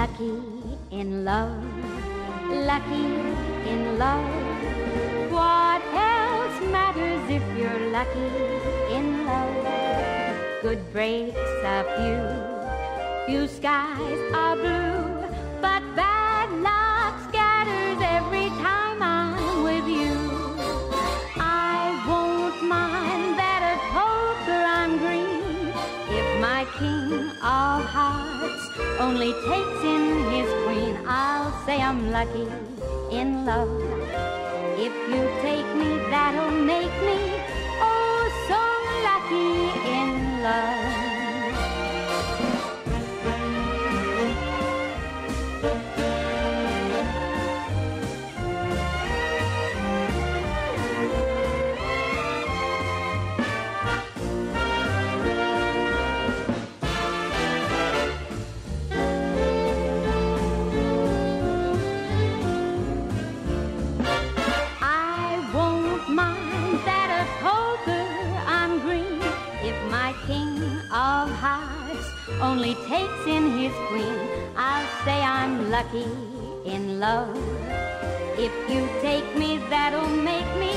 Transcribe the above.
in love, lucky in love. What else matters if you're lucky in love? Good breaks a few, few skies are blue, king of hearts only takes in his queen. I'll say I'm lucky in love. If you take me, that'll make me only takes in his queen. I'll say I'm lucky in love. If you take me, that'll make me